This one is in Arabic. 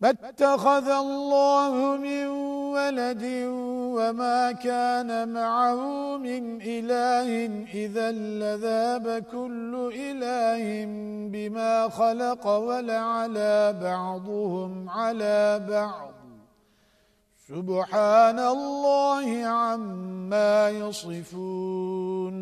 ما اتخذ الله من ولد وما كان معه من إله إذا لذاب كل إله بما خلق ولعلى بعضهم على بعض. سبحان الله عما يصفون.